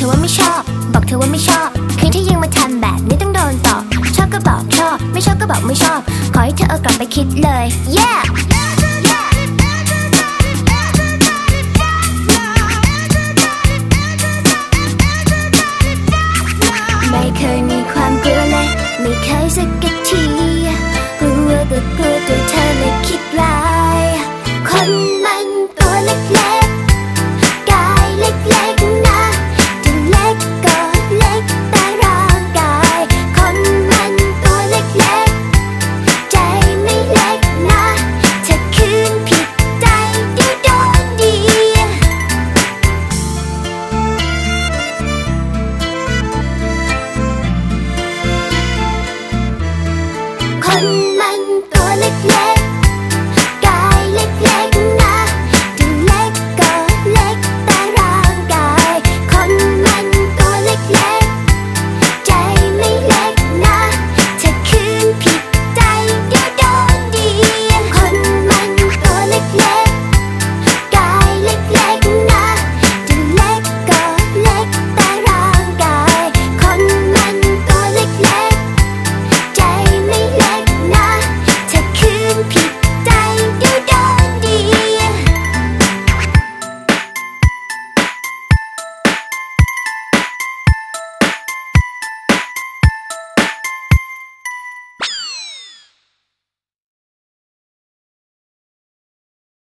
เธอว่าไม่ชอบ บอกเธอว่าไม่ชอบ คืนที่ยิงมาทำแบบนี้ต้องโดนตอบ ชอบก็บอกชอบ ไม่ชอบก็บอกไม่ชอบ ขอให้เธอเอากลับไปคิดเลย yeah ไม่เคยมีความกลัวเลย ไม่เคยสักทีกลัวแต่กลัว คน